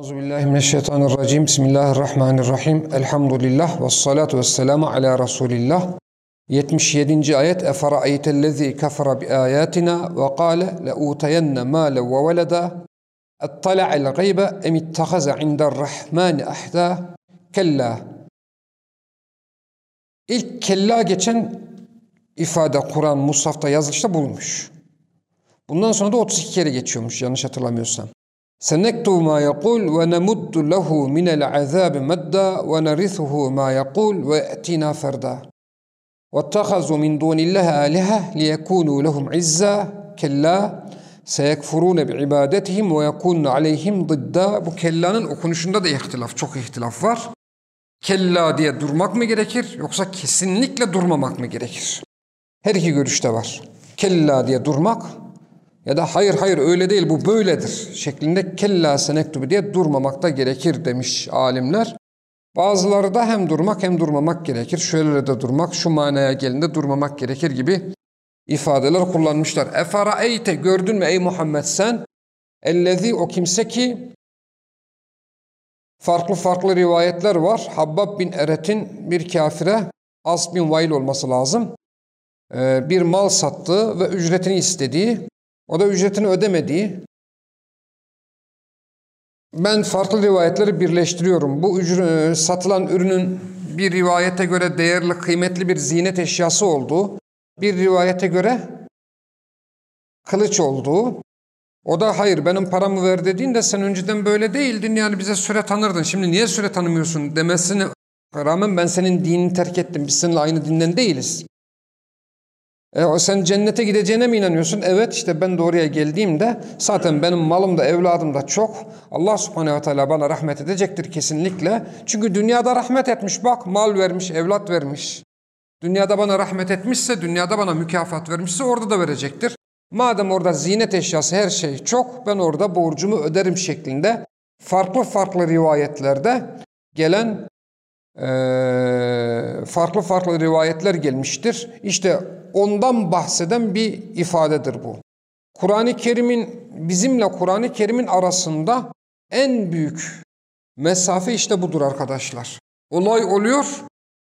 Euzubillahimineşşeytanirracim. Bismillahirrahmanirrahim. Elhamdülillah ve salatu ve selamu ala Resulillah. 77. ayet Efera'eytellezi kefere bi ayatina ve kâle le'utayenne mâle ve veleda ettala'el gaybe em ittehaze inderrahmani ahda kella. İlk kella geçen ifade Kur'an Musaf'ta yazılışta bulmuş. Bundan sonra da 32 kere geçiyormuş yanlış hatırlamıyorsam. سنكتب ما يقول ونمد له من العذاب مدا ونرثه ما يقول ويأتينا فردا واتخذوا من دون الله آلهة ليكونوا لهم عزا كلا seyekfurune bi ibadetihim ve yekunne aleyhim dıdda. Bu kellanın okunuşunda da ihtilaf, çok ihtilaf var. Kella diye durmak mı gerekir yoksa kesinlikle durmamak mı gerekir? Her iki görüşte var. Kella diye durmak ya da hayır hayır öyle değil bu böyledir şeklinde kella senektubu diye durmamakta gerekir demiş alimler. Bazıları da hem durmak hem durmamak gerekir. Şöyle de durmak, şu manaya gelinde durmamak gerekir gibi ifadeler kullanmışlar. Efaraeyte gördün mü ey Muhammed sen? Ellezi o kimse ki farklı farklı rivayetler var. Habbab bin Eret'in bir kafire As bin Vail olması lazım. Bir mal sattığı ve ücretini istediği o da ücretini ödemediği. Ben farklı rivayetleri birleştiriyorum. Bu ücret, satılan ürünün bir rivayete göre değerli, kıymetli bir zinet eşyası olduğu, bir rivayete göre kılıç olduğu. O da hayır benim paramı ver dediğinde sen önceden böyle değildin yani bize süre tanırdın. Şimdi niye süre tanımıyorsun demesine rağmen ben senin dinini terk ettim. Biz seninle aynı dinden değiliz. E, sen cennete gideceğine mi inanıyorsun? Evet işte ben de oraya geldiğimde zaten benim malım da evladım da çok. Allah subhanehu ve teala bana rahmet edecektir kesinlikle. Çünkü dünyada rahmet etmiş bak mal vermiş, evlat vermiş. Dünyada bana rahmet etmişse, dünyada bana mükafat vermişse orada da verecektir. Madem orada zinet eşyası her şey çok ben orada borcumu öderim şeklinde farklı farklı rivayetlerde gelen e, farklı farklı rivayetler gelmiştir. İşte ondan bahseden bir ifadedir bu. Kur'an-ı Kerim'in bizimle Kur'an-ı Kerim'in arasında en büyük mesafe işte budur arkadaşlar. Olay oluyor,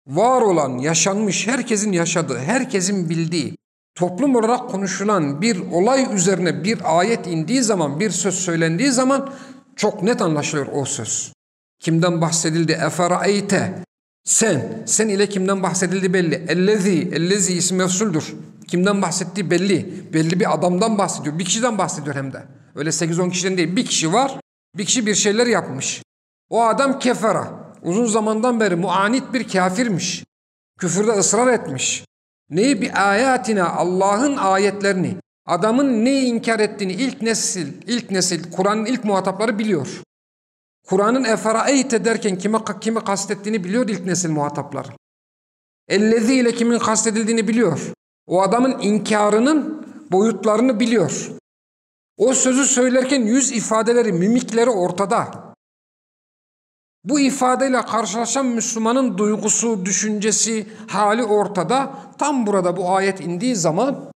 var olan, yaşanmış, herkesin yaşadığı, herkesin bildiği, toplum olarak konuşulan bir olay üzerine bir ayet indiği zaman, bir söz söylendiği zaman çok net anlaşılıyor o söz. Kimden bahsedildi? Eferaeyte. Sen, sen ile kimden bahsedildi belli. Ellezi, ellezi isim mefsuldür. Kimden bahsettiği belli. Belli bir adamdan bahsediyor. Bir kişiden bahsediyor hem de. Öyle 8-10 kişiden değil. Bir kişi var. Bir kişi bir şeyler yapmış. O adam kefera. Uzun zamandan beri muanit bir kafirmiş. Küfürde ısrar etmiş. Neyi bir ayatina Allah'ın ayetlerini, adamın neyi inkar ettiğini ilk nesil, ilk nesil Kur'an'ın ilk muhatapları biliyor. Kur'an'ın eferaeyte derken kime, kimi kastettiğini biliyor ilk nesil muhataplar. Ellezi ile kimin kastedildiğini biliyor. O adamın inkarının boyutlarını biliyor. O sözü söylerken yüz ifadeleri, mimikleri ortada. Bu ifadeyle karşılaşan Müslümanın duygusu, düşüncesi, hali ortada. Tam burada bu ayet indiği zaman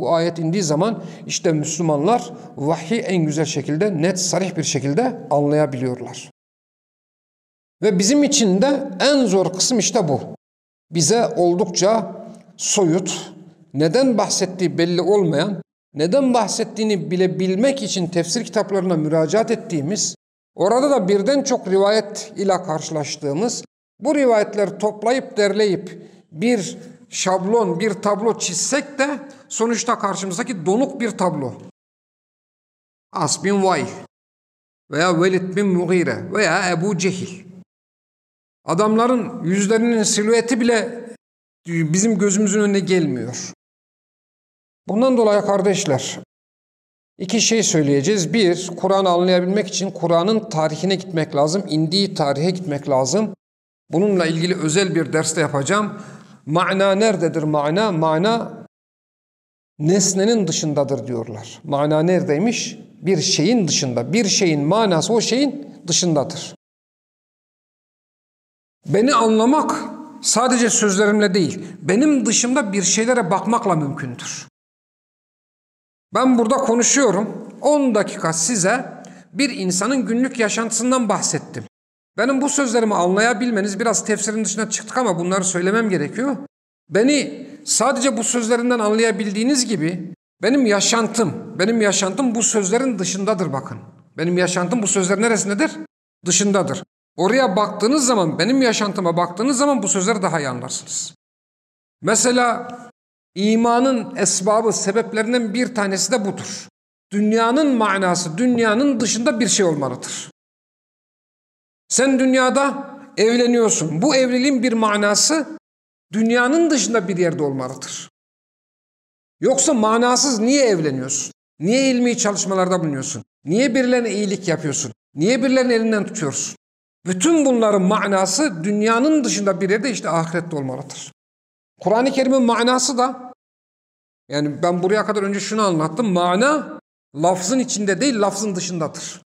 bu ayet indiği zaman işte Müslümanlar vahyi en güzel şekilde, net, sarih bir şekilde anlayabiliyorlar. Ve bizim için de en zor kısım işte bu. Bize oldukça soyut, neden bahsettiği belli olmayan, neden bahsettiğini bile bilmek için tefsir kitaplarına müracaat ettiğimiz, orada da birden çok rivayet ile karşılaştığımız, bu rivayetleri toplayıp derleyip bir şablon, bir tablo çizsek de sonuçta karşımızdaki donuk bir tablo. As bin Vay veya Velid bin Mughire veya Ebu Cehil. Adamların yüzlerinin silüeti bile bizim gözümüzün önüne gelmiyor. Bundan dolayı kardeşler iki şey söyleyeceğiz. Bir, Kur'an'ı anlayabilmek için Kur'an'ın tarihine gitmek lazım, indiği tarihe gitmek lazım. Bununla ilgili özel bir derste yapacağım. Mana nerededir mana? Mana nesnenin dışındadır diyorlar. Mana neredeymiş? Bir şeyin dışında. Bir şeyin manası o şeyin dışındadır. Beni anlamak sadece sözlerimle değil, benim dışımda bir şeylere bakmakla mümkündür. Ben burada konuşuyorum. 10 dakika size bir insanın günlük yaşantısından bahsettim. Benim bu sözlerimi anlayabilmeniz biraz tefsirin dışına çıktık ama bunları söylemem gerekiyor. Beni sadece bu sözlerinden anlayabildiğiniz gibi benim yaşantım, benim yaşantım bu sözlerin dışındadır bakın. Benim yaşantım bu sözler neresindedir? Dışındadır. Oraya baktığınız zaman, benim yaşantıma baktığınız zaman bu sözleri daha iyi anlarsınız. Mesela imanın esbabı, sebeplerinden bir tanesi de budur. Dünyanın manası, dünyanın dışında bir şey olmalıdır. Sen dünyada evleniyorsun. Bu evliliğin bir manası dünyanın dışında bir yerde olmalıdır. Yoksa manasız niye evleniyorsun? Niye ilmi çalışmalarda bulunuyorsun? Niye birilerine iyilik yapıyorsun? Niye birilerinin elinden tutuyorsun? Bütün bunların manası dünyanın dışında bir yerde işte ahirette olmalıdır. Kur'an-ı Kerim'in manası da yani ben buraya kadar önce şunu anlattım. Mana lafzın içinde değil lafzın dışındadır.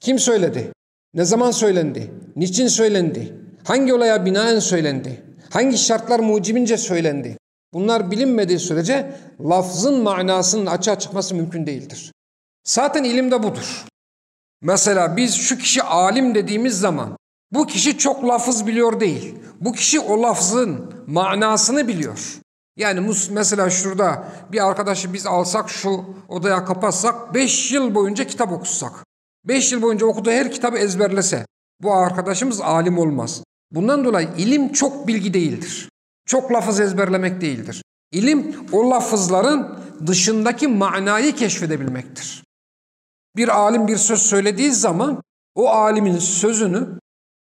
Kim söyledi? Ne zaman söylendi? Niçin söylendi? Hangi olaya binaen söylendi? Hangi şartlar mucibince söylendi? Bunlar bilinmediği sürece lafzın manasının açığa çıkması mümkün değildir. Zaten ilim de budur. Mesela biz şu kişi alim dediğimiz zaman bu kişi çok lafız biliyor değil. Bu kişi o lafzın manasını biliyor. Yani mesela şurada bir arkadaşı biz alsak şu odaya kapatsak 5 yıl boyunca kitap okusak. 5 yıl boyunca okuduğu her kitabı ezberlese bu arkadaşımız alim olmaz. Bundan dolayı ilim çok bilgi değildir. Çok lafız ezberlemek değildir. İlim o lafızların dışındaki manayı keşfedebilmektir. Bir alim bir söz söylediği zaman o alimin sözünü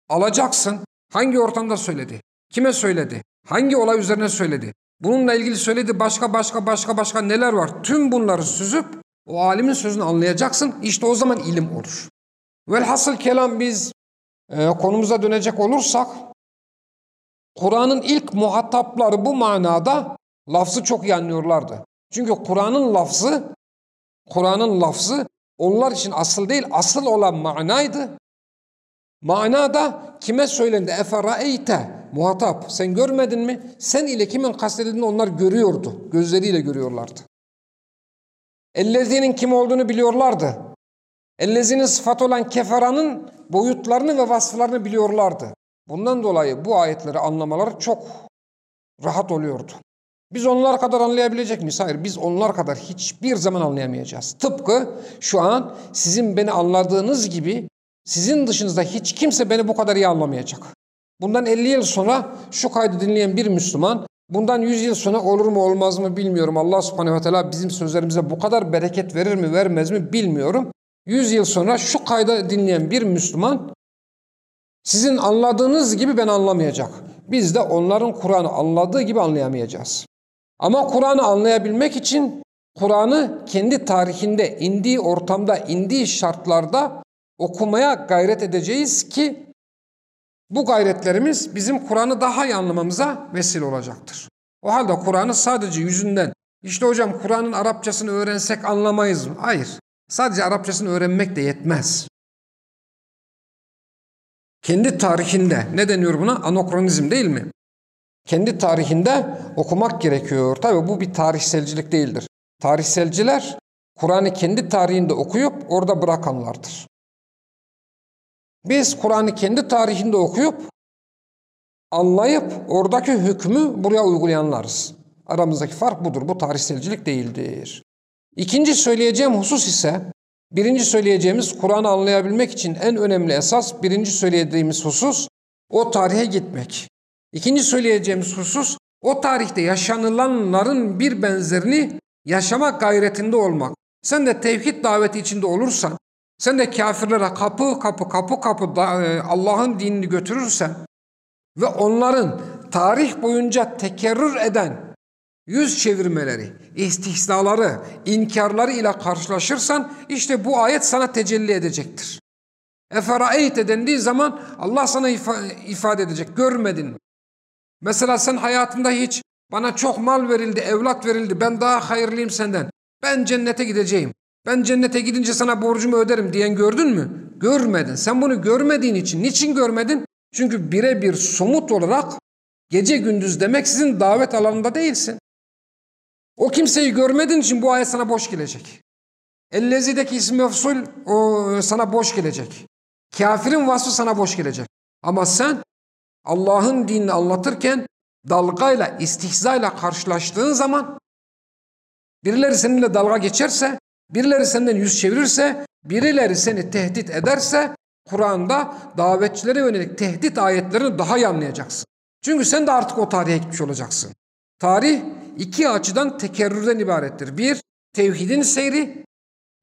alacaksın. Hangi ortamda söyledi? Kime söyledi? Hangi olay üzerine söyledi? Bununla ilgili söyledi başka başka başka başka neler var? Tüm bunları süzüp o alimin sözünü anlayacaksın. İşte o zaman ilim olur. Velhasıl kelam biz e, konumuza dönecek olursak Kur'an'ın ilk muhatapları bu manada lafzı çok iyi anlıyorlardı. Çünkü Kur'an'ın lafzı Kur'an'ın lafzı onlar için asıl değil, asıl olan manaydı. Mana da kime söylendi? Eferaeyte muhatap. Sen görmedin mi? Sen ile kimin kastedildiğini onlar görüyordu. Gözleriyle görüyorlardı. Ellezinin kim olduğunu biliyorlardı. Ellezinin sıfat olan keferanın boyutlarını ve vasıflarını biliyorlardı. Bundan dolayı bu ayetleri anlamaları çok rahat oluyordu. Biz onlar kadar anlayabilecek miyiz? Hayır, biz onlar kadar hiçbir zaman anlayamayacağız. Tıpkı şu an sizin beni anladığınız gibi sizin dışınızda hiç kimse beni bu kadar iyi anlamayacak. Bundan 50 yıl sonra şu kaydı dinleyen bir Müslüman, bundan 100 yıl sonra olur mu olmaz mı bilmiyorum. Allah subhanehu ve teala bizim sözlerimize bu kadar bereket verir mi vermez mi bilmiyorum. 100 yıl sonra şu kaydı dinleyen bir Müslüman sizin anladığınız gibi ben anlamayacak. Biz de onların Kur'an'ı anladığı gibi anlayamayacağız. Ama Kur'an'ı anlayabilmek için Kur'an'ı kendi tarihinde, indiği ortamda, indiği şartlarda okumaya gayret edeceğiz ki bu gayretlerimiz bizim Kur'an'ı daha iyi anlamamıza vesile olacaktır. O halde Kur'an'ı sadece yüzünden, işte hocam Kur'an'ın Arapçasını öğrensek anlamayız mı? Hayır. Sadece Arapçasını öğrenmek de yetmez. Kendi tarihinde, ne deniyor buna? Anokronizm değil mi? Kendi tarihinde okumak gerekiyor. Tabi bu bir tarihselcilik değildir. Tarihselciler Kur'an'ı kendi tarihinde okuyup orada bırakanlardır. Biz Kur'an'ı kendi tarihinde okuyup anlayıp oradaki hükmü buraya uygulayanlarız. Aramızdaki fark budur. Bu tarihselcilik değildir. İkinci söyleyeceğim husus ise birinci söyleyeceğimiz Kur'an'ı anlayabilmek için en önemli esas birinci söyleyeceğimiz husus o tarihe gitmek. İkinci söyleyeceğimiz husus o tarihte yaşanılanların bir benzerini yaşama gayretinde olmak. Sen de tevhid daveti içinde olursan, sen de kafirlere kapı kapı kapı kapı e, Allah'ın dinini götürürsen ve onların tarih boyunca tekerrür eden yüz çevirmeleri, istihzaları, inkarları ile karşılaşırsan işte bu ayet sana tecelli edecektir. Eferaeyte dendiği zaman Allah sana ifade edecek. Görmedin. Mesela sen hayatında hiç bana çok mal verildi, evlat verildi, ben daha hayırlıyım senden. Ben cennete gideceğim. Ben cennete gidince sana borcumu öderim diyen gördün mü? Görmedin. Sen bunu görmediğin için. Niçin görmedin? Çünkü birebir somut olarak gece gündüz demek sizin davet alanında değilsin. O kimseyi görmediğin için bu ayet sana boş gelecek. Ellezideki ismi mefsul o sana boş gelecek. Kafirin vasfı sana boş gelecek. Ama sen Allah'ın dinini anlatırken dalgayla, istihzayla karşılaştığın zaman birileri seninle dalga geçerse, birileri senden yüz çevirirse, birileri seni tehdit ederse Kur'an'da davetçilere yönelik tehdit ayetlerini daha iyi anlayacaksın. Çünkü sen de artık o tarihe gitmiş olacaksın. Tarih iki açıdan tekerrürden ibarettir. Bir, tevhidin seyri.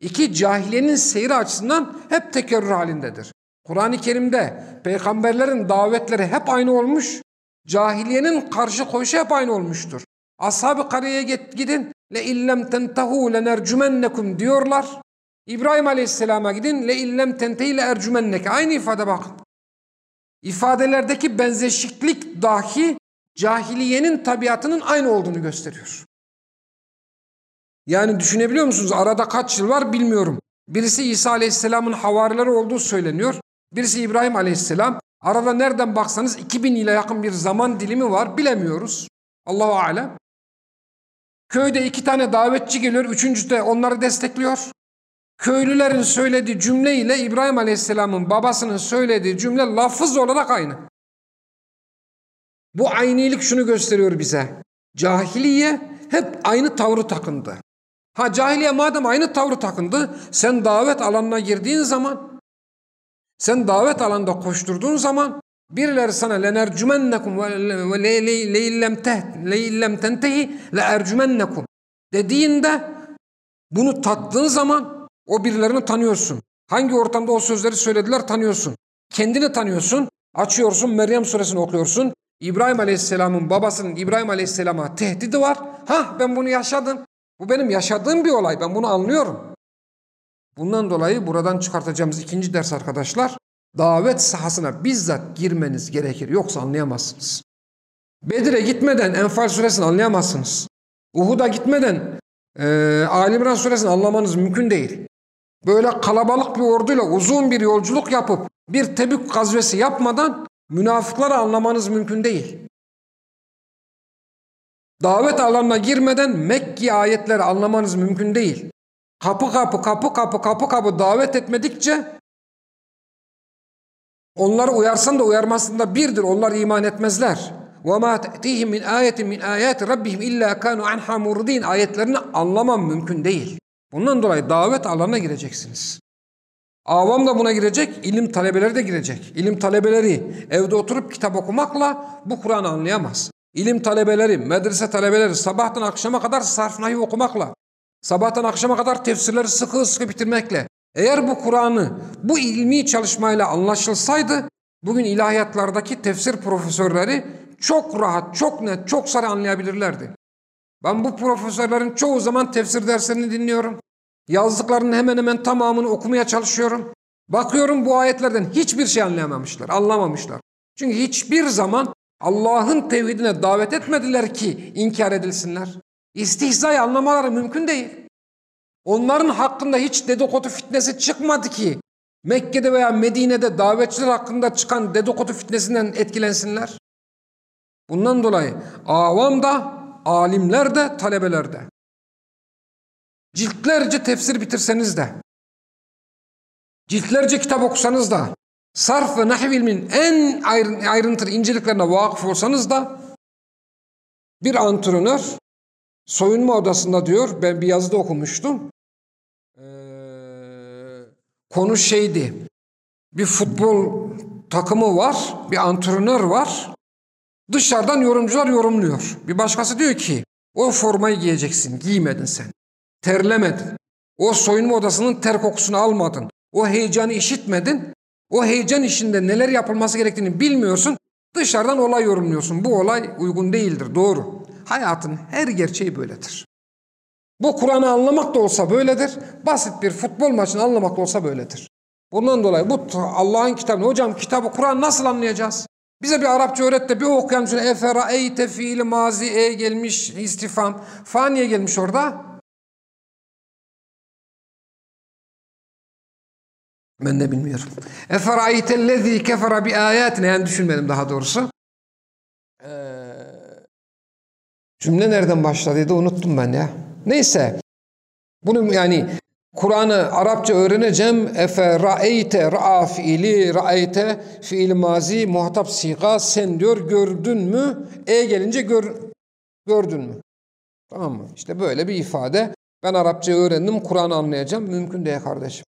iki cahiliyenin seyri açısından hep tekerrür halindedir. Kur'an-ı Kerim'de peygamberlerin davetleri hep aynı olmuş. Cahiliyenin karşı koyuşu hep aynı olmuştur. Ashab-ı Kariye'ye gidin. Le illem tentehu lenercumennekum diyorlar. İbrahim Aleyhisselam'a gidin. Le illem tentehi le. Aynı ifade bakın. İfadelerdeki benzeşiklik dahi cahiliyenin tabiatının aynı olduğunu gösteriyor. Yani düşünebiliyor musunuz? Arada kaç yıl var bilmiyorum. Birisi İsa Aleyhisselam'ın havarileri olduğu söyleniyor. Birisi İbrahim Aleyhisselam. Arada nereden baksanız 2000 ile yakın bir zaman dilimi var. Bilemiyoruz. Allahu alem. Köyde iki tane davetçi geliyor. Üçüncü de onları destekliyor. Köylülerin söylediği cümle ile İbrahim Aleyhisselam'ın babasının söylediği cümle lafız olarak aynı. Bu aynilik şunu gösteriyor bize. Cahiliye hep aynı tavrı takındı. Ha cahiliye madem aynı tavrı takındı, sen davet alanına girdiğin zaman, sen davet alanında koşturduğun zaman birileri sana lenercumennekum ve leillem tentehi leercumennekum dediğinde bunu tattığın zaman o birilerini tanıyorsun. Hangi ortamda o sözleri söylediler tanıyorsun. Kendini tanıyorsun. Açıyorsun Meryem suresini okuyorsun. İbrahim Aleyhisselam'ın babasının İbrahim Aleyhisselam'a tehdidi var. Ha ben bunu yaşadım. Bu benim yaşadığım bir olay. Ben bunu anlıyorum. Bundan dolayı buradan çıkartacağımız ikinci ders arkadaşlar, davet sahasına bizzat girmeniz gerekir. Yoksa anlayamazsınız. Bedir'e gitmeden Enfal suresini anlayamazsınız. Uhud'a gitmeden e, Ali İmran suresini anlamanız mümkün değil. Böyle kalabalık bir orduyla uzun bir yolculuk yapıp bir Tebük gazvesi yapmadan münafıkları anlamanız mümkün değil. Davet alanına girmeden Mekke ayetleri anlamanız mümkün değil. Kapı kapı kapı kapı kapı kapı davet etmedikçe onları uyarsan da uyarmasın da birdir. Onlar iman etmezler. وَمَا تَأْتِيهِمْ مِنْ آيَةٍ مِنْ آيَاتِ رَبِّهِمْ اِلَّا كَانُوا عَنْهَا مُرْدِينَ Ayetlerini anlamam mümkün değil. Bundan dolayı davet alanına gireceksiniz. Avam da buna girecek, ilim talebeleri de girecek. İlim talebeleri evde oturup kitap okumakla bu Kur'an'ı anlayamaz. İlim talebeleri, medrese talebeleri sabahtan akşama kadar sarf nahi okumakla, sabahtan akşama kadar tefsirleri sıkı sıkı bitirmekle, eğer bu Kur'an'ı bu ilmi çalışmayla anlaşılsaydı, bugün ilahiyatlardaki tefsir profesörleri çok rahat, çok net, çok sarı anlayabilirlerdi. Ben bu profesörlerin çoğu zaman tefsir derslerini dinliyorum. Yazdıklarının hemen hemen tamamını okumaya çalışıyorum. Bakıyorum bu ayetlerden hiçbir şey anlayamamışlar, anlamamışlar. Çünkü hiçbir zaman Allah'ın tevhidine davet etmediler ki inkar edilsinler. İstihzayı anlamaları mümkün değil. Onların hakkında hiç dedikodu fitnesi çıkmadı ki Mekke'de veya Medine'de davetçiler hakkında çıkan dedikodu fitnesinden etkilensinler. Bundan dolayı avam da, alimler de, talebeler de. Ciltlerce tefsir bitirseniz de, ciltlerce kitap okusanız da, sarf ve nahiv ilmin en ayrıntılı inceliklerine vakıf olsanız da bir antrenör soyunma odasında diyor ben bir yazıda okumuştum ee, konu şeydi bir futbol takımı var bir antrenör var dışarıdan yorumcular yorumluyor bir başkası diyor ki o formayı giyeceksin giymedin sen terlemedin o soyunma odasının ter kokusunu almadın o heyecanı işitmedin o heyecan işinde neler yapılması gerektiğini bilmiyorsun. Dışarıdan olay yorumluyorsun. Bu olay uygun değildir. Doğru. Hayatın her gerçeği böyledir. Bu Kur'an'ı anlamak da olsa böyledir. Basit bir futbol maçını anlamak da olsa böyledir. Bundan dolayı bu Allah'ın kitabı. Hocam kitabı Kur'an nasıl anlayacağız? Bize bir Arapça öğret de bir okuyalım şöyle. Efera eyte fiili mazi e gelmiş istifam. Fa niye gelmiş orada? Ben de bilmiyorum. Eferaytellezî kefere bi ayatina yani düşünmedim daha doğrusu. Ee, cümle nereden başladıydı unuttum ben ya. Neyse. Bunu yani Kur'an'ı Arapça öğreneceğim. Efe ra'eyte ra'a fiili ra'eyte fiil mazi muhatap siga sen diyor gördün mü? E gelince gör, gördün mü? Tamam mı? İşte böyle bir ifade. Ben Arapça öğrendim Kur'an'ı anlayacağım. Mümkün değil kardeşim.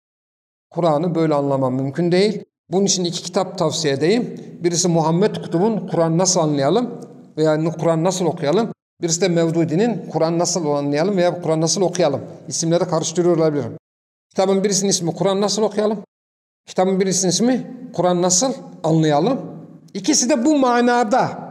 Kur'an'ı böyle anlamam mümkün değil. Bunun için iki kitap tavsiye edeyim. Birisi Muhammed Kutub'un Kur'an nasıl anlayalım veya Kur'an nasıl okuyalım. Birisi de Mevdudi'nin Kur'an nasıl anlayalım veya Kur'an nasıl okuyalım. İsimleri karıştırıyor olabilirim. Kitabın birisinin ismi Kur'an nasıl okuyalım. Kitabın birisinin ismi Kur'an nasıl anlayalım. İkisi de bu manada.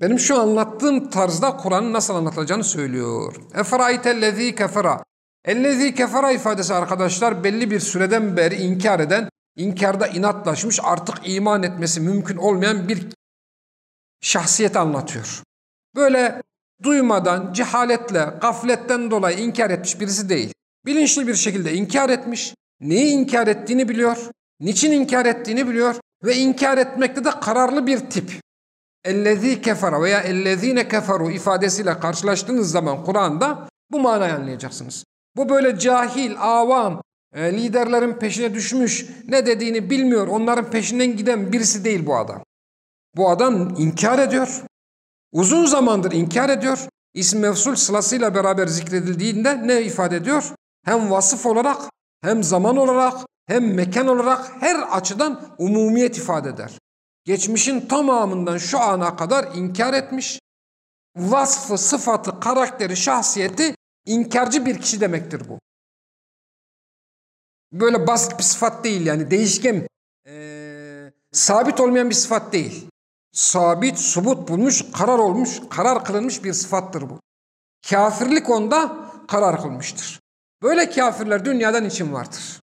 Benim şu anlattığım tarzda Kur'an'ın nasıl anlatılacağını söylüyor. Eferaytellezî kefera. Ellezî kefera ifadesi arkadaşlar belli bir süreden beri inkar eden, inkarda inatlaşmış artık iman etmesi mümkün olmayan bir şahsiyet anlatıyor. Böyle duymadan, cehaletle, gafletten dolayı inkar etmiş birisi değil. Bilinçli bir şekilde inkar etmiş, neyi inkar ettiğini biliyor, niçin inkar ettiğini biliyor ve inkar etmekte de kararlı bir tip. Ellezî kefara veya ellezîne keferu ifadesiyle karşılaştığınız zaman Kur'an'da bu manayı anlayacaksınız. Bu böyle cahil, avam, e, liderlerin peşine düşmüş, ne dediğini bilmiyor, onların peşinden giden birisi değil bu adam. Bu adam inkar ediyor. Uzun zamandır inkar ediyor. İsm mevsul sırasıyla beraber zikredildiğinde ne ifade ediyor? Hem vasıf olarak, hem zaman olarak, hem mekan olarak her açıdan umumiyet ifade eder. Geçmişin tamamından şu ana kadar inkar etmiş. Vasfı, sıfatı, karakteri, şahsiyeti inkarcı bir kişi demektir bu. Böyle basit bir sıfat değil yani değişken, ee, sabit olmayan bir sıfat değil. Sabit, subut bulmuş, karar olmuş, karar kılınmış bir sıfattır bu. Kafirlik onda karar kılmıştır. Böyle kafirler dünyadan için vardır.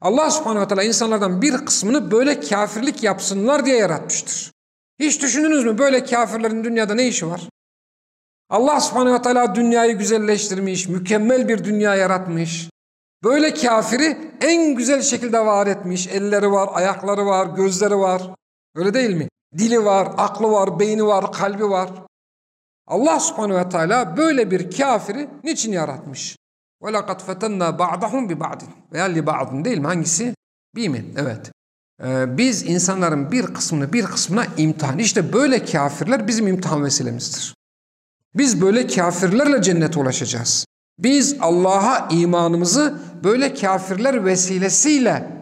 Allah subhanahu teala insanlardan bir kısmını böyle kafirlik yapsınlar diye yaratmıştır. Hiç düşündünüz mü böyle kafirlerin dünyada ne işi var? Allah subhanahu teala dünyayı güzelleştirmiş, mükemmel bir dünya yaratmış. Böyle kafiri en güzel şekilde var etmiş. Elleri var, ayakları var, gözleri var. Öyle değil mi? Dili var, aklı var, beyni var, kalbi var. Allah subhanehu ve teala böyle bir kafiri niçin yaratmış? وَلَقَدْ فَتَنَّا بَعْضَهُمْ بِبَعْدٍ Veya لِبَعْضٍ değil mi? Hangisi? Bir mi? Evet. Ee, biz insanların bir kısmını bir kısmına imtihan. İşte böyle kafirler bizim imtihan vesilemizdir. Biz böyle kafirlerle cennete ulaşacağız. Biz Allah'a imanımızı böyle kafirler vesilesiyle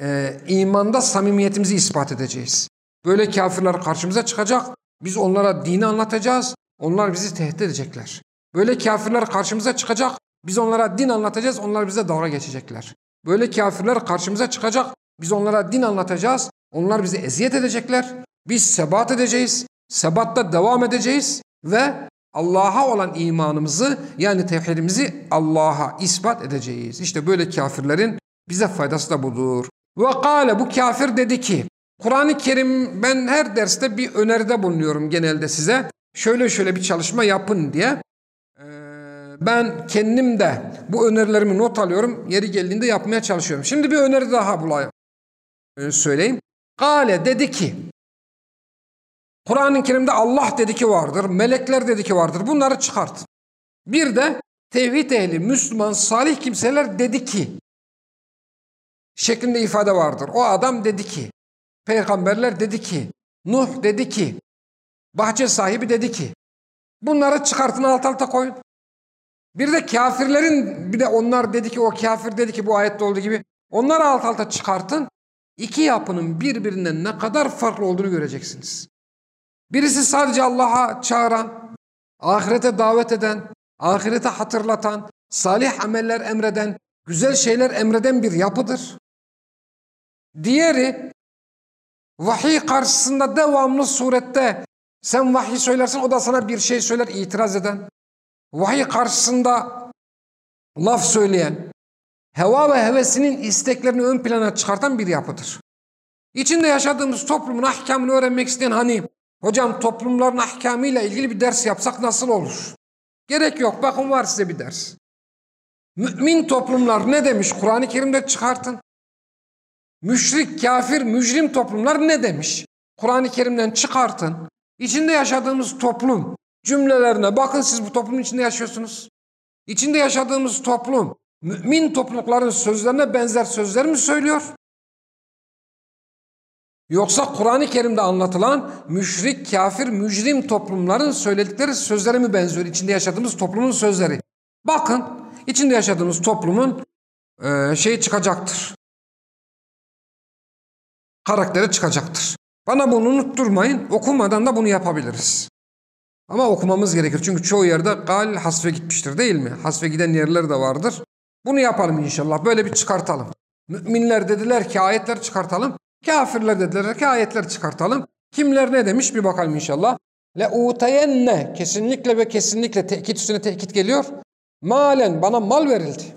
e, imanda samimiyetimizi ispat edeceğiz. Böyle kafirler karşımıza çıkacak. Biz onlara dini anlatacağız. Onlar bizi tehdit edecekler. Böyle kafirler karşımıza çıkacak. Biz onlara din anlatacağız. Onlar bize dalga geçecekler. Böyle kafirler karşımıza çıkacak. Biz onlara din anlatacağız. Onlar bizi eziyet edecekler. Biz sebat edeceğiz. Sebatta devam edeceğiz. Ve Allah'a olan imanımızı yani tevhidimizi Allah'a ispat edeceğiz. İşte böyle kafirlerin bize faydası da budur. Ve kâle bu kafir dedi ki Kur'an-ı Kerim ben her derste bir öneride bulunuyorum genelde size. Şöyle şöyle bir çalışma yapın diye. Ee, ben kendim de bu önerilerimi not alıyorum. Yeri geldiğinde yapmaya çalışıyorum. Şimdi bir öneri daha bulayım. Ee, söyleyeyim. Kale dedi ki Kur'an-ı Kerim'de Allah dedi ki vardır, melekler dedi ki vardır. Bunları çıkart. Bir de tevhid ehli, Müslüman, salih kimseler dedi ki şeklinde ifade vardır. O adam dedi ki Peygamberler dedi ki, Nuh dedi ki, bahçe sahibi dedi ki, bunları çıkartın alt alta koyun. Bir de kafirlerin, bir de onlar dedi ki, o kafir dedi ki bu ayette olduğu gibi, onları alt alta çıkartın. İki yapının birbirinden ne kadar farklı olduğunu göreceksiniz. Birisi sadece Allah'a çağıran, ahirete davet eden, ahirete hatırlatan, salih ameller emreden, güzel şeyler emreden bir yapıdır. Diğeri Vahiy karşısında devamlı surette sen vahiy söylersin o da sana bir şey söyler itiraz eden. Vahiy karşısında laf söyleyen, heva ve hevesinin isteklerini ön plana çıkartan bir yapıdır. İçinde yaşadığımız toplumun ahkamını öğrenmek isteyen hani hocam toplumların ahkamıyla ilgili bir ders yapsak nasıl olur? Gerek yok bakın var size bir ders. Mümin toplumlar ne demiş Kur'an-ı Kerim'de çıkartın. Müşrik, kafir, mücrim toplumlar ne demiş? Kur'an-ı Kerim'den çıkartın. İçinde yaşadığımız toplum cümlelerine bakın siz bu toplumun içinde yaşıyorsunuz. İçinde yaşadığımız toplum mümin toplulukların sözlerine benzer sözler mi söylüyor? Yoksa Kur'an-ı Kerim'de anlatılan müşrik, kafir, mücrim toplumların söyledikleri sözlere mi benziyor? İçinde yaşadığımız toplumun sözleri. Bakın içinde yaşadığımız toplumun e, şeyi çıkacaktır. Karakteri çıkacaktır. Bana bunu unutturmayın. Okumadan da bunu yapabiliriz. Ama okumamız gerekir. Çünkü çoğu yerde gal hasfe gitmiştir değil mi? Hasfe giden yerler de vardır. Bunu yapalım inşallah. Böyle bir çıkartalım. Müminler dediler ki ayetler çıkartalım. Kafirler dediler ki ayetler çıkartalım. Kimler ne demiş bir bakalım inşallah. Le utayenne kesinlikle ve kesinlikle tekit üstüne tekit geliyor. Malen bana mal verildi.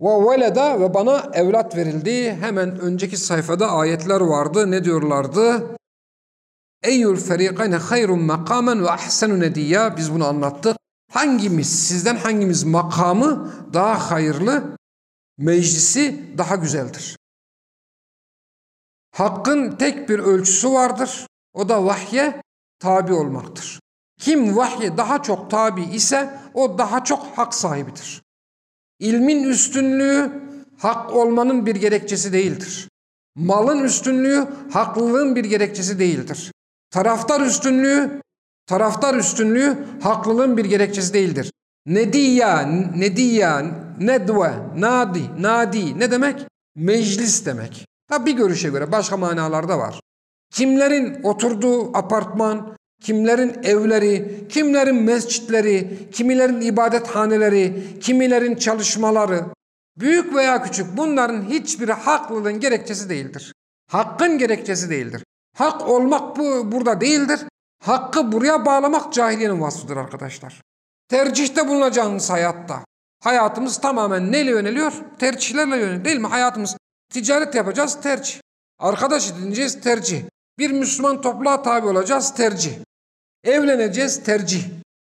Ve veleda ve bana evlat verildi. Hemen önceki sayfada ayetler vardı. Ne diyorlardı? Eyyul ferikayne hayrun makamen ve ahsenu nediyya. Biz bunu anlattık. Hangimiz, sizden hangimiz makamı daha hayırlı, meclisi daha güzeldir? Hakkın tek bir ölçüsü vardır. O da vahye tabi olmaktır. Kim vahye daha çok tabi ise o daha çok hak sahibidir. İlmin üstünlüğü hak olmanın bir gerekçesi değildir. Malın üstünlüğü haklılığın bir gerekçesi değildir. Taraftar üstünlüğü taraftar üstünlüğü haklılığın bir gerekçesi değildir. Nediyya, nediyya, nedve, nadi, nadi ne demek? Meclis demek. Tabi bir görüşe göre başka manalarda var. Kimlerin oturduğu apartman, kimlerin evleri, kimlerin mescitleri, kimilerin ibadethaneleri, kimilerin çalışmaları, büyük veya küçük bunların hiçbiri haklılığın gerekçesi değildir. Hakkın gerekçesi değildir. Hak olmak bu burada değildir. Hakkı buraya bağlamak cahiliyenin vasfıdır arkadaşlar. Tercihte bulunacağınız hayatta. Hayatımız tamamen neyle yöneliyor? Tercihlerle yöneliyor değil mi? Hayatımız ticaret yapacağız tercih. Arkadaş edineceğiz tercih. Bir Müslüman topluluğa tabi olacağız tercih. Evleneceğiz tercih.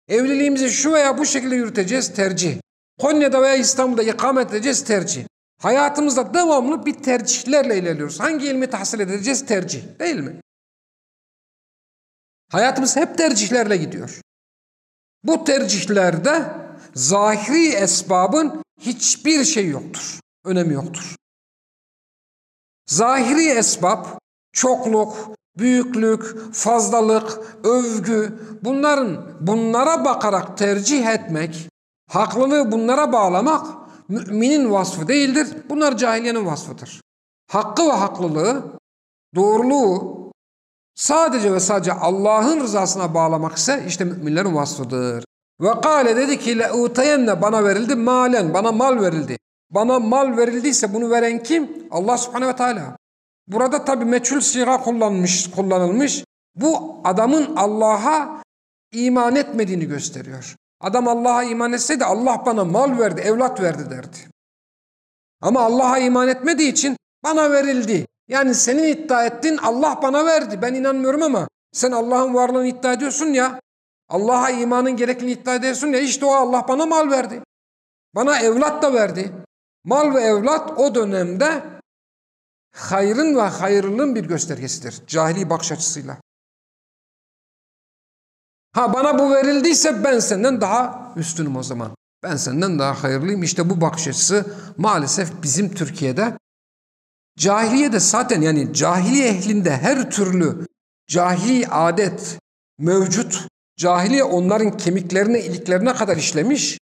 Evliliğimizi şu veya bu şekilde yürüteceğiz tercih. Konya'da veya İstanbul'da ikamet edeceğiz tercih. Hayatımızda devamlı bir tercihlerle ilerliyoruz. Hangi ilmi tahsil edeceğiz tercih değil mi? Hayatımız hep tercihlerle gidiyor. Bu tercihlerde zahiri esbabın hiçbir şey yoktur. Önemi yoktur. Zahiri esbab, çokluk, büyüklük, fazlalık, övgü bunların bunlara bakarak tercih etmek, haklılığı bunlara bağlamak müminin vasfı değildir. Bunlar cahiliyenin vasfıdır. Hakkı ve haklılığı, doğruluğu sadece ve sadece Allah'ın rızasına bağlamak ise işte müminlerin vasfıdır. Ve kâle dedi ki le'uteyenne bana verildi malen bana mal verildi. Bana mal verildiyse bunu veren kim? Allah subhanehu ve teala. Burada tabi meçhul siga kullanmış, kullanılmış. Bu adamın Allah'a iman etmediğini gösteriyor. Adam Allah'a iman etseydi Allah bana mal verdi, evlat verdi derdi. Ama Allah'a iman etmediği için bana verildi. Yani senin iddia ettin Allah bana verdi. Ben inanmıyorum ama sen Allah'ın varlığını iddia ediyorsun ya. Allah'a imanın gerekliliğini iddia ediyorsun ya işte o Allah bana mal verdi. Bana evlat da verdi. Mal ve evlat o dönemde hayrın ve hayırlılığın bir göstergesidir. Cahili bakış açısıyla. Ha bana bu verildiyse ben senden daha üstünüm o zaman. Ben senden daha hayırlıyım. İşte bu bakış açısı maalesef bizim Türkiye'de cahiliyede zaten yani cahiliye ehlinde her türlü cahili adet mevcut. Cahiliye onların kemiklerine, iliklerine kadar işlemiş.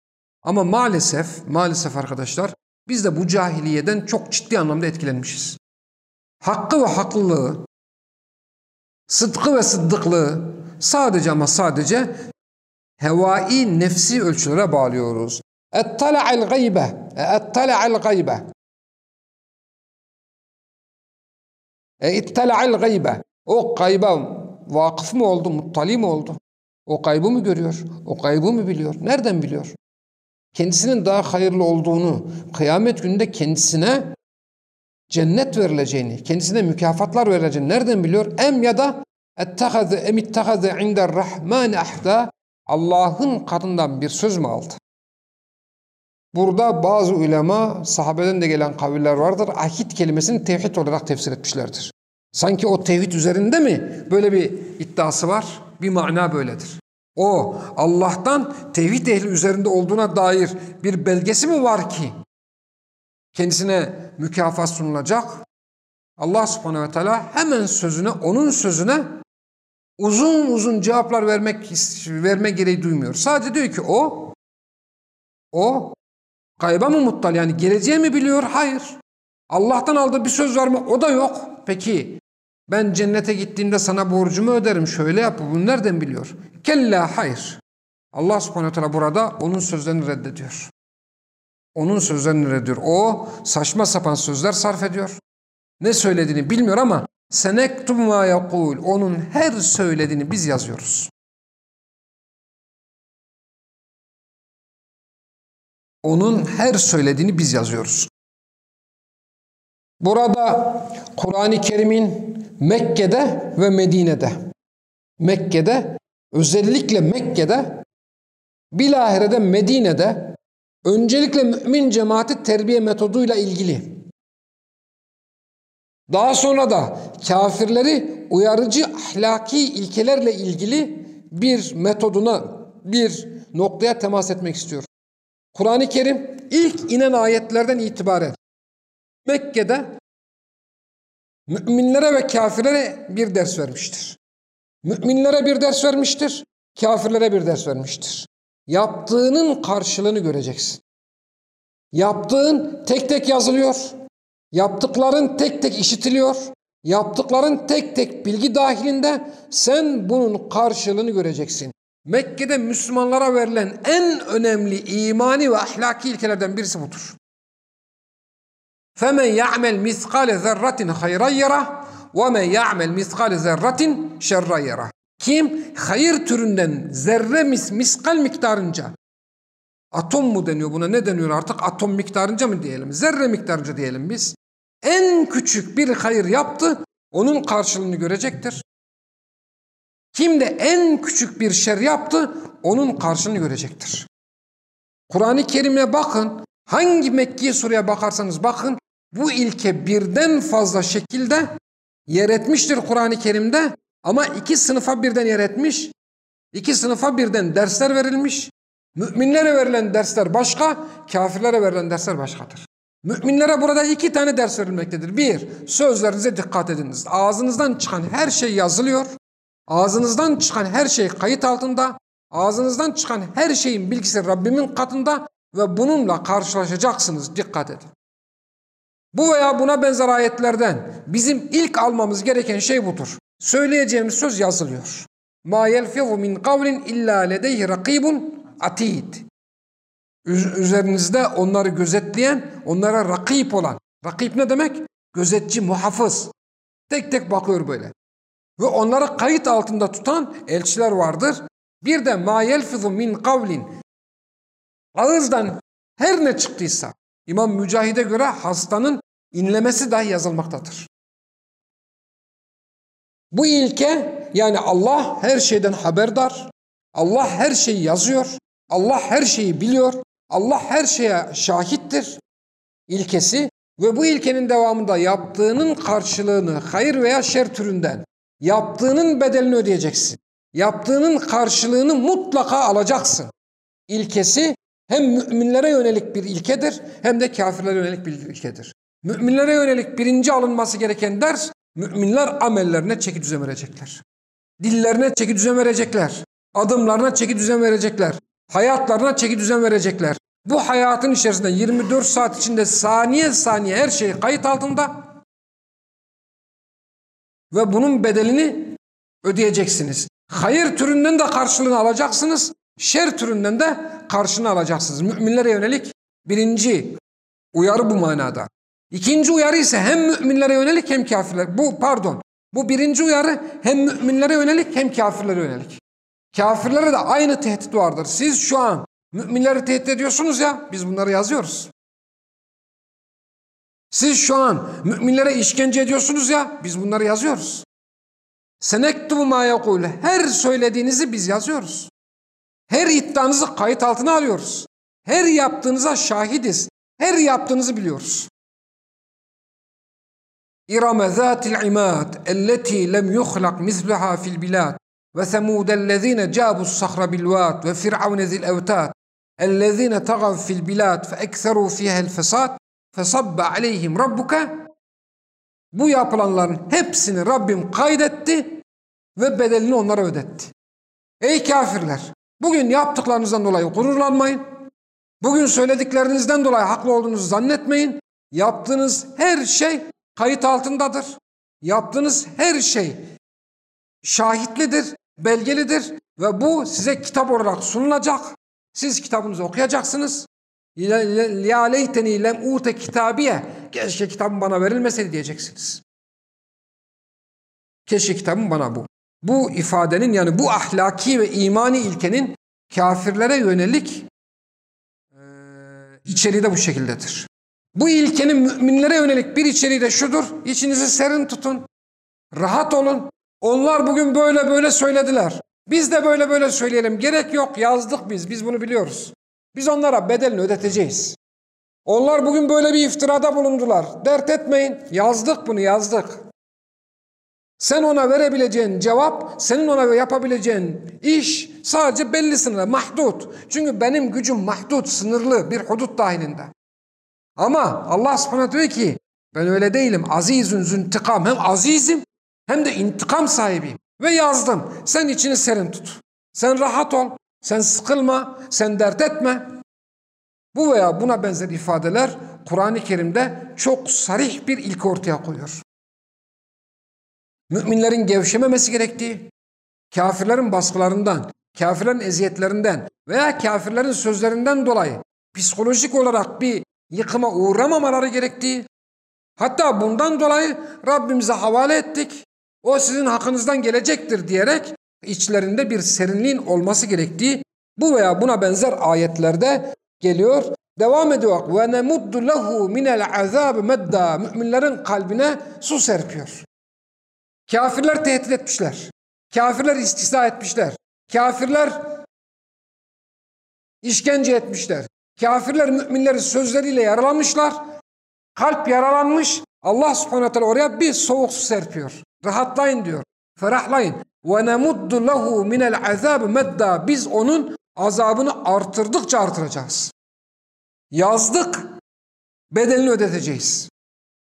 Ama maalesef, maalesef arkadaşlar biz de bu cahiliyeden çok ciddi anlamda etkilenmişiz. Hakkı ve haklılığı, sıdkı ve sıddıklığı sadece ama sadece hevai nefsi ölçülere bağlıyoruz. Ettala'al gaybe, ettala'al gaybe. E ittala'al gaybe. O gayba vakıf mı oldu, muttali mi oldu? O kaybı mı görüyor? O kaybı mı biliyor? Nereden biliyor? kendisinin daha hayırlı olduğunu, kıyamet gününde kendisine cennet verileceğini, kendisine mükafatlar verileceğini nereden biliyor? Em ya da ettehaze em ittahaze inder rahman ahda Allah'ın katından bir söz mü aldı? Burada bazı ulema sahabeden de gelen kaviller vardır. Ahit kelimesini tevhid olarak tefsir etmişlerdir. Sanki o tevhid üzerinde mi böyle bir iddiası var? Bir mana böyledir. O Allah'tan tevhid ehli üzerinde olduğuna dair bir belgesi mi var ki kendisine mükafat sunulacak? Allah subhanehu ve teala hemen sözüne, onun sözüne uzun uzun cevaplar vermek verme gereği duymuyor. Sadece diyor ki o o gayba mı muttal yani geleceği mi biliyor? Hayır. Allah'tan aldığı bir söz var mı? O da yok. Peki ben cennete gittiğimde sana borcumu öderim. Şöyle yap. Bunu nereden biliyor? Kella hayır. Allah subhanahu teala burada onun sözlerini reddediyor. Onun sözlerini reddediyor. O saçma sapan sözler sarf ediyor. Ne söylediğini bilmiyor ama senektum ma yakul. Onun her söylediğini biz yazıyoruz. Onun her söylediğini biz yazıyoruz. Burada Kur'an-ı Kerim'in Mekke'de ve Medine'de Mekke'de özellikle Mekke'de bilahirede Medine'de öncelikle mümin cemaati terbiye metoduyla ilgili daha sonra da kafirleri uyarıcı ahlaki ilkelerle ilgili bir metoduna, bir noktaya temas etmek istiyor. Kur'an-ı Kerim ilk inen ayetlerden itibaren Mekke'de müminlere ve kafirlere bir ders vermiştir. Müminlere bir ders vermiştir, kafirlere bir ders vermiştir. Yaptığının karşılığını göreceksin. Yaptığın tek tek yazılıyor. Yaptıkların tek tek işitiliyor. Yaptıkların tek tek bilgi dahilinde sen bunun karşılığını göreceksin. Mekke'de Müslümanlara verilen en önemli imani ve ahlaki ilkelerden birisi budur. فَمَنْ يَعْمَلْ مِثْقَالَ ذَرَّةٍ خَيْرًا يَرَهُ وَمَنْ يَعْمَلْ مِثْقَالَ ذَرَّةٍ شَرًّا يَرَهُ kim hayır türünden zerre mis, miskal miktarınca atom mu deniyor buna ne deniyor artık atom miktarınca mı diyelim zerre miktarınca diyelim biz en küçük bir hayır yaptı onun karşılığını görecektir. Kim de en küçük bir şer yaptı onun karşılığını görecektir. Kur'an-ı Kerim'e bakın hangi Mekki sureye bakarsanız bakın bu ilke birden fazla şekilde yer etmiştir Kur'an-ı Kerim'de ama iki sınıfa birden yer etmiş. İki sınıfa birden dersler verilmiş. Müminlere verilen dersler başka, kafirlere verilen dersler başkadır. Müminlere burada iki tane ders verilmektedir. Bir, sözlerinize dikkat ediniz. Ağzınızdan çıkan her şey yazılıyor. Ağzınızdan çıkan her şey kayıt altında. Ağzınızdan çıkan her şeyin bilgisi Rabbimin katında ve bununla karşılaşacaksınız. Dikkat edin. Bu veya buna benzer ayetlerden bizim ilk almamız gereken şey budur. Söyleyeceğimiz söz yazılıyor. Ma yelfizu min kavlin illa ledeyhi rakibun atid. Üzerinizde onları gözetleyen, onlara rakip olan. Rakip ne demek? Gözetçi, muhafız. Tek tek bakıyor böyle. Ve onları kayıt altında tutan elçiler vardır. Bir de ma yelfizu min kavlin. Ağızdan her ne çıktıysa İmam Mücahid'e göre hastanın inlemesi dahi yazılmaktadır. Bu ilke yani Allah her şeyden haberdar. Allah her şeyi yazıyor. Allah her şeyi biliyor. Allah her şeye şahittir ilkesi ve bu ilkenin devamında yaptığının karşılığını hayır veya şer türünden yaptığının bedelini ödeyeceksin. Yaptığının karşılığını mutlaka alacaksın. İlkesi hem müminlere yönelik bir ilkedir hem de kafirlere yönelik bir ilkedir. Müminlere yönelik birinci alınması gereken ders müminler amellerine çeki düzen verecekler. Dillerine çeki düzen verecekler. Adımlarına çeki düzen verecekler. Hayatlarına çeki düzen verecekler. Bu hayatın içerisinde 24 saat içinde saniye saniye her şey kayıt altında. Ve bunun bedelini ödeyeceksiniz. Hayır türünden de karşılığını alacaksınız. Şer türünden de karşını alacaksınız. Müminlere yönelik birinci uyarı bu manada. İkinci uyarı ise hem müminlere yönelik hem kafirler. Bu pardon. Bu birinci uyarı hem müminlere yönelik hem kafirlere yönelik. Kafirlere de aynı tehdit vardır. Siz şu an müminleri tehdit ediyorsunuz ya biz bunları yazıyoruz. Siz şu an müminlere işkence ediyorsunuz ya biz bunları yazıyoruz. Senektubu ma yekul. Her söylediğinizi biz yazıyoruz. Her iddianızı kayıt altına alıyoruz. Her yaptığınıza şahidiz. Her yaptığınızı biliyoruz. İmâd elleti lem yuhlak misluha fil bilad ve semudellezine cabus sahra bilvat ve firavune zil evtat ellezine tagav fil bilad fe ekseru fihel fesad fesabbe aleyhim rabbuke bu yapılanların hepsini Rabbim kaydetti ve bedelini onlara ödetti. Ey kafirler! Bugün yaptıklarınızdan dolayı gururlanmayın. Bugün söylediklerinizden dolayı haklı olduğunuzu zannetmeyin. Yaptığınız her şey kayıt altındadır. Yaptığınız her şey şahitlidir, belgelidir ve bu size kitap olarak sunulacak. Siz kitabınızı okuyacaksınız. Ya leyteni lem ute kitabiye. Keşke kitabım bana verilmeseydi diyeceksiniz. Keşke kitabım bana bu. Bu ifadenin yani bu ahlaki ve imani ilkenin kafirlere yönelik e, içeriği de bu şekildedir. Bu ilkenin müminlere yönelik bir içeriği de şudur. İçinizi serin tutun. Rahat olun. Onlar bugün böyle böyle söylediler. Biz de böyle böyle söyleyelim. Gerek yok yazdık biz. Biz bunu biliyoruz. Biz onlara bedelini ödeteceğiz. Onlar bugün böyle bir iftirada bulundular. Dert etmeyin. Yazdık bunu yazdık. Sen ona verebileceğin cevap, senin ona yapabileceğin iş sadece belli sınırda, mahdut. Çünkü benim gücüm mahdut, sınırlı bir hudut dahilinde. Ama Allah subhanahu diyor ki ben öyle değilim. Azizün züntikam. Hem azizim hem de intikam sahibiyim. Ve yazdım. Sen içini serin tut. Sen rahat ol. Sen sıkılma. Sen dert etme. Bu veya buna benzer ifadeler Kur'an-ı Kerim'de çok sarih bir ilk ortaya koyuyor. Müminlerin gevşememesi gerektiği, kafirlerin baskılarından, kafirlerin eziyetlerinden veya kafirlerin sözlerinden dolayı psikolojik olarak bir yıkıma uğramamaları gerektiği, hatta bundan dolayı Rabbimize havale ettik, o sizin hakkınızdan gelecektir diyerek içlerinde bir serinliğin olması gerektiği bu veya buna benzer ayetlerde geliyor. Devam ediyor. Ve nemuddu lehu minel azab medda. Müminlerin kalbine su serpiyor. Kafirler tehdit etmişler. Kafirler istihza etmişler. Kafirler işkence etmişler. Kafirler müminleri sözleriyle yaralamışlar. Kalp yaralanmış. Allah subhanahu teala oraya bir soğuk su serpiyor. Rahatlayın diyor. Ferahlayın. Nemuddu lehu minel azab medda. Biz onun azabını artırdıkça artıracağız. Yazdık. Bedelini ödeteceğiz.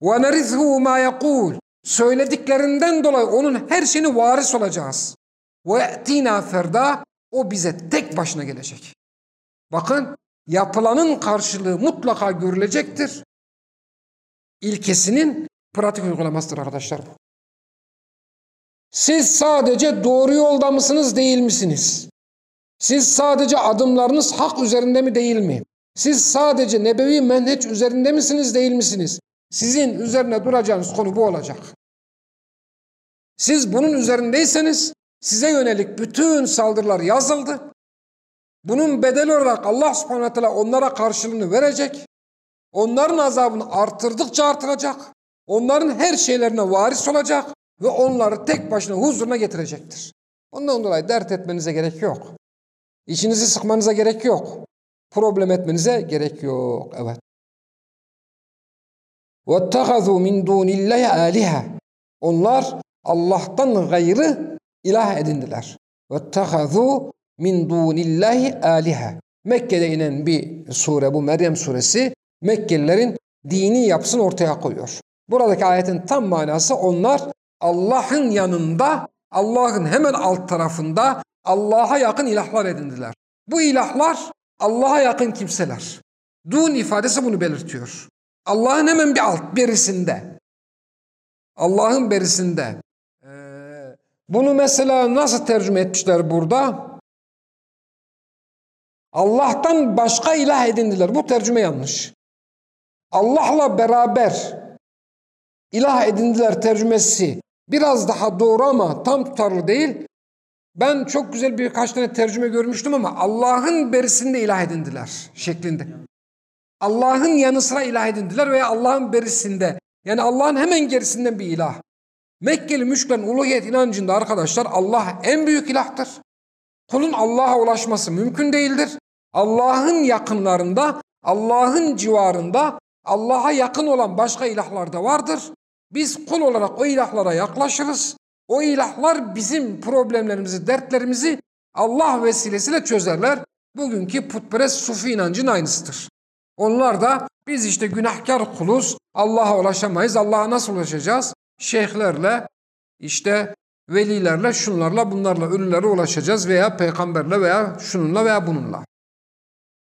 Nerizhu ma yekul. Söylediklerinden dolayı onun her şeyini varis olacağız. E'tina ferda. O bize tek başına gelecek. Bakın yapılanın karşılığı mutlaka görülecektir. İlkesinin pratik uygulamasıdır arkadaşlar bu. Siz sadece doğru yolda mısınız değil misiniz? Siz sadece adımlarınız hak üzerinde mi değil mi? Siz sadece nebevi menheç üzerinde misiniz değil misiniz? Sizin üzerine duracağınız konu bu olacak. Siz bunun üzerindeyseniz size yönelik bütün saldırılar yazıldı. Bunun bedel olarak Allah subhanahu teala onlara karşılığını verecek. Onların azabını artırdıkça artıracak. Onların her şeylerine varis olacak ve onları tek başına huzuruna getirecektir. Ondan dolayı dert etmenize gerek yok. İçinizi sıkmanıza gerek yok. Problem etmenize gerek yok. Evet. وَاتَّخَذُوا مِنْ دُونِ اللّٰهِ آلِهَا Onlar Allah'tan gayrı ilah edindiler. وَاتَّخَذُوا min dunillahi alihe. Mekke'de inen bir sure bu Meryem suresi Mekkelilerin dini yapısını ortaya koyuyor. Buradaki ayetin tam manası onlar Allah'ın yanında, Allah'ın hemen alt tarafında Allah'a yakın ilahlar edindiler. Bu ilahlar Allah'a yakın kimseler. Dun ifadesi bunu belirtiyor. Allah'ın hemen bir alt berisinde. Allah'ın berisinde. Ee, bunu mesela nasıl tercüme etmişler burada? Allah'tan başka ilah edindiler. Bu tercüme yanlış. Allah'la beraber ilah edindiler tercümesi biraz daha doğru ama tam tutarlı değil. Ben çok güzel birkaç tane tercüme görmüştüm ama Allah'ın berisinde ilah edindiler şeklinde. Allah'ın yanı sıra ilah edindiler veya Allah'ın berisinde. Yani Allah'ın hemen gerisinden bir ilah. Mekkeli müşklerin uluhiyet inancında arkadaşlar Allah en büyük ilahtır. Kulun Allah'a ulaşması mümkün değildir. Allah'ın yakınlarında, Allah'ın civarında Allah'a yakın olan başka ilahlar da vardır. Biz kul olarak o ilahlara yaklaşırız. O ilahlar bizim problemlerimizi, dertlerimizi Allah vesilesiyle çözerler. Bugünkü putperest sufi inancın aynısıdır. Onlar da biz işte günahkar kuluz, Allah'a ulaşamayız. Allah'a nasıl ulaşacağız? Şeyhlerle, işte velilerle, şunlarla, bunlarla, ölülere ulaşacağız veya peygamberle veya şununla veya bununla.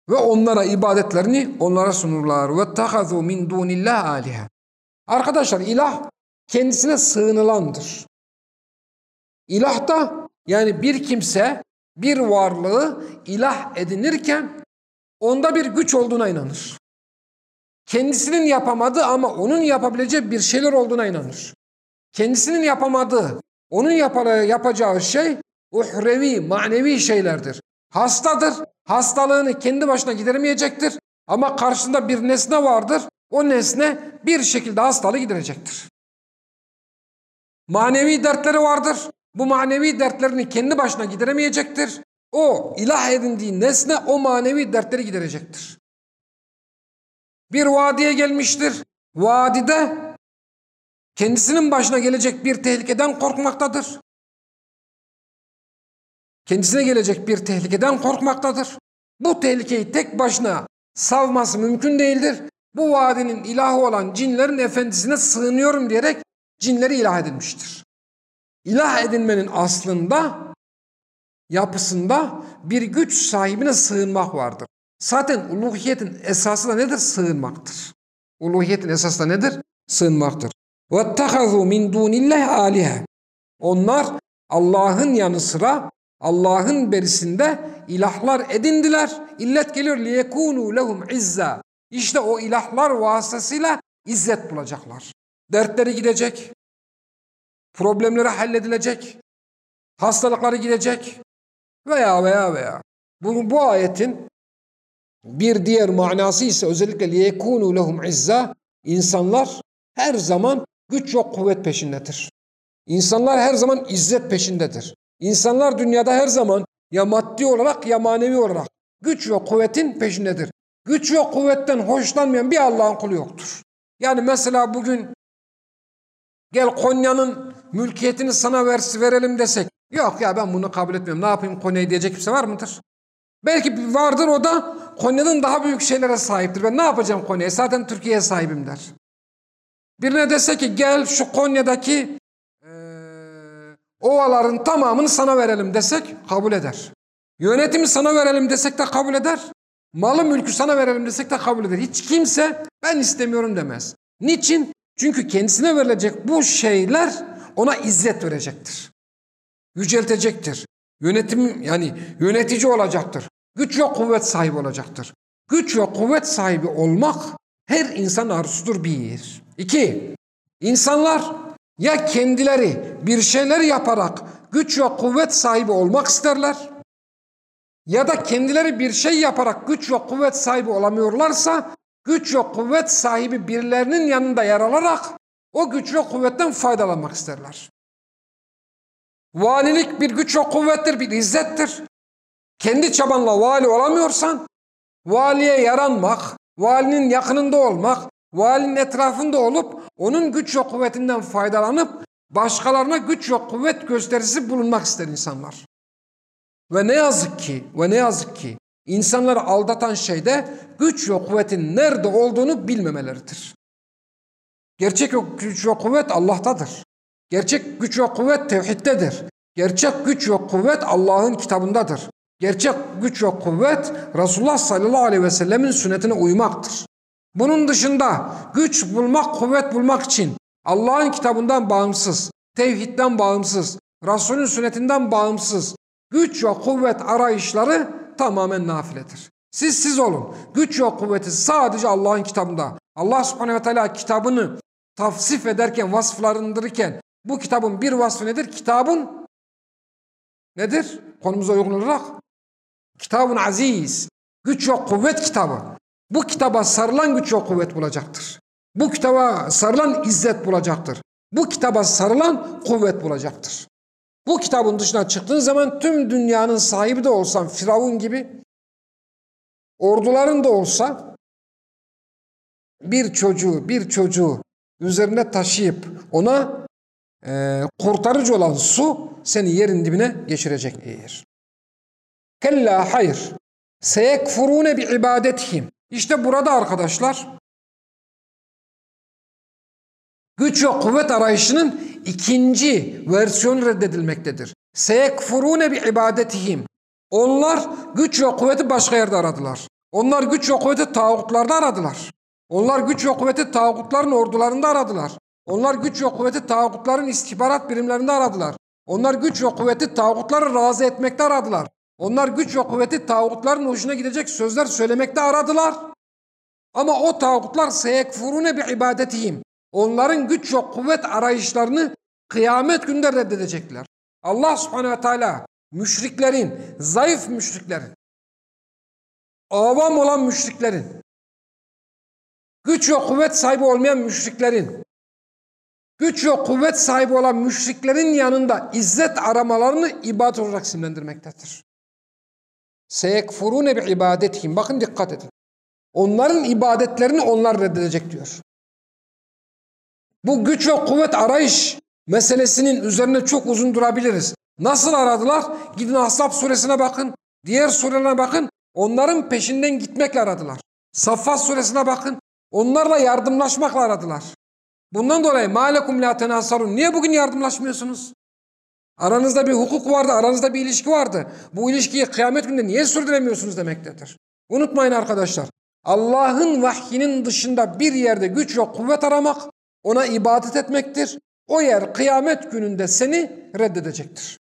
Ve onlara ibadetlerini onlara sunurlar. Ve tahazu min dunillah alihe. Arkadaşlar ilah kendisine sığınılandır. İlah da yani bir kimse bir varlığı ilah edinirken onda bir güç olduğuna inanır. Kendisinin yapamadığı ama onun yapabileceği bir şeyler olduğuna inanır. Kendisinin yapamadığı, onun yapacağı şey uhrevi, manevi şeylerdir. Hastadır, hastalığını kendi başına gideremeyecektir. Ama karşısında bir nesne vardır, o nesne bir şekilde hastalığı giderecektir. Manevi dertleri vardır, bu manevi dertlerini kendi başına gideremeyecektir. O ilah edindiği nesne o manevi dertleri giderecektir. Bir vadiye gelmiştir. Vadide kendisinin başına gelecek bir tehlikeden korkmaktadır kendisine gelecek bir tehlikeden korkmaktadır. Bu tehlikeyi tek başına savması mümkün değildir. Bu vadinin ilahı olan cinlerin efendisine sığınıyorum diyerek cinleri ilah edilmiştir. İlah edinmenin aslında yapısında bir güç sahibine sığınmak vardır. Zaten uluhiyetin esası da nedir? Sığınmaktır. Uluhiyetin esası da nedir? Sığınmaktır. وَاتَّخَذُوا مِنْ دُونِ اللّٰهِ Onlar Allah'ın yanı sıra Allah'ın berisinde ilahlar edindiler. İllet geliyor liyekunu lehum izza. İşte o ilahlar vasıtasıyla izzet bulacaklar. Dertleri gidecek. Problemleri halledilecek. Hastalıkları gidecek. Veya veya veya. Bu, bu ayetin bir diğer manası ise özellikle liyekunu lehum izza. İnsanlar her zaman güç ve kuvvet peşindedir. İnsanlar her zaman izzet peşindedir. İnsanlar dünyada her zaman ya maddi olarak ya manevi olarak güç ve kuvvetin peşindedir. Güç ve kuvvetten hoşlanmayan bir Allah'ın kulu yoktur. Yani mesela bugün gel Konya'nın mülkiyetini sana versi verelim desek yok ya ben bunu kabul etmiyorum ne yapayım Konya'yı diyecek kimse var mıdır? Belki vardır o da Konya'nın daha büyük şeylere sahiptir. Ben ne yapacağım Konya'ya? Zaten Türkiye'ye sahibim der. Birine dese ki gel şu Konya'daki ovaların tamamını sana verelim desek kabul eder. Yönetimi sana verelim desek de kabul eder. Malı mülkü sana verelim desek de kabul eder. Hiç kimse ben istemiyorum demez. Niçin? Çünkü kendisine verilecek bu şeyler ona izzet verecektir. Yüceltecektir. Yönetim yani yönetici olacaktır. Güç ve kuvvet sahibi olacaktır. Güç ve kuvvet sahibi olmak her insan arzusudur bir. İki, insanlar ya kendileri bir şeyler yaparak güç ve kuvvet sahibi olmak isterler ya da kendileri bir şey yaparak güç ve kuvvet sahibi olamıyorlarsa güç ve kuvvet sahibi birilerinin yanında yer alarak o güç ve kuvvetten faydalanmak isterler. Valilik bir güç ve kuvvettir, bir izzettir. Kendi çabanla vali olamıyorsan valiye yaranmak, valinin yakınında olmak, valinin etrafında olup onun güç ve kuvvetinden faydalanıp başkalarına güç ve kuvvet gösterisi bulunmak ister insanlar. Ve ne yazık ki ve ne yazık ki insanları aldatan şey de güç ve kuvvetin nerede olduğunu bilmemeleridir. Gerçek güç ve kuvvet Allah'tadır. Gerçek güç ve kuvvet tevhiddedir. Gerçek güç ve kuvvet Allah'ın kitabındadır. Gerçek güç ve kuvvet Resulullah sallallahu aleyhi ve sellemin sünnetine uymaktır. Bunun dışında güç bulmak, kuvvet bulmak için Allah'ın kitabından bağımsız, tevhidden bağımsız, Resulün sünnetinden bağımsız güç ve kuvvet arayışları tamamen nafiledir. Siz siz olun. Güç ve kuvveti sadece Allah'ın kitabında. Allah subhanehu ve teala kitabını tavsif ederken, vasıflarındırırken bu kitabın bir vasfı nedir? Kitabın nedir? Konumuza uygun olarak kitabın aziz, güç ve kuvvet kitabı. Bu kitaba sarılan güç ve kuvvet bulacaktır. Bu kitaba sarılan izzet bulacaktır. Bu kitaba sarılan kuvvet bulacaktır. Bu kitabın dışına çıktığın zaman tüm dünyanın sahibi de olsan Firavun gibi orduların da olsa bir çocuğu bir çocuğu üzerine taşıyıp ona e, kurtarıcı olan su seni yerin dibine geçirecek eğer. Kella hayır. Seyekfurune bi ibadetihim. İşte burada arkadaşlar güç ve kuvvet arayışının ikinci versiyonu reddedilmektedir. Seyekfurune bi ibadetihim. Onlar güç ve kuvveti başka yerde aradılar. Onlar güç ve kuvveti tağutlarda aradılar. Onlar güç ve kuvveti tağutların ordularında aradılar. Onlar güç ve kuvveti tağutların istihbarat birimlerinde aradılar. Onlar güç ve kuvveti tağutları razı etmekte aradılar. Onlar güç ve kuvveti tağutların hoşuna gidecek sözler söylemekte aradılar. Ama o tağutlar seyekfurune bi ibadetihim. Onların güç ve kuvvet arayışlarını kıyamet günde reddedecekler. Allah subhanehu ve teala müşriklerin, zayıf müşriklerin, avam olan müşriklerin, güç ve kuvvet sahibi olmayan müşriklerin, güç ve kuvvet sahibi olan müşriklerin yanında izzet aramalarını ibadet olarak simlendirmektedir. Seyekfurune bi ibadetihim. Bakın dikkat edin. Onların ibadetlerini onlar reddedecek diyor. Bu güç ve kuvvet arayış meselesinin üzerine çok uzun durabiliriz. Nasıl aradılar? Gidin Ahzab suresine bakın. Diğer surelere bakın. Onların peşinden gitmekle aradılar. Saffat suresine bakın. Onlarla yardımlaşmakla aradılar. Bundan dolayı malekum la tenasarun. Niye bugün yardımlaşmıyorsunuz? Aranızda bir hukuk vardı, aranızda bir ilişki vardı. Bu ilişkiyi kıyamet gününde niye sürdüremiyorsunuz demektedir. Unutmayın arkadaşlar. Allah'ın vahyinin dışında bir yerde güç ve kuvvet aramak, ona ibadet etmektir. O yer kıyamet gününde seni reddedecektir.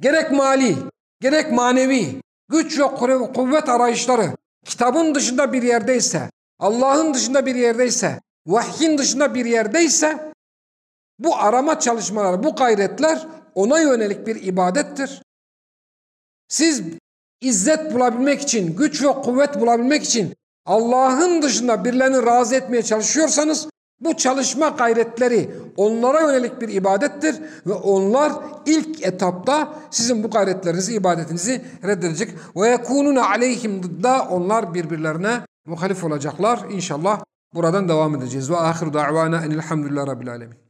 Gerek mali, gerek manevi, güç ve kuvvet arayışları kitabın dışında bir yerdeyse, Allah'ın dışında bir yerdeyse, vahyin dışında bir yerdeyse bu arama çalışmaları, bu gayretler ona yönelik bir ibadettir. Siz izzet bulabilmek için, güç ve kuvvet bulabilmek için Allah'ın dışında birilerini razı etmeye çalışıyorsanız bu çalışma gayretleri onlara yönelik bir ibadettir ve onlar ilk etapta sizin bu gayretlerinizi, ibadetinizi reddedecek. Ve yekununa aleyhim dıdda onlar birbirlerine muhalif olacaklar. İnşallah buradan devam edeceğiz. Ve ahiru da'vana enilhamdülillah rabbil alemin.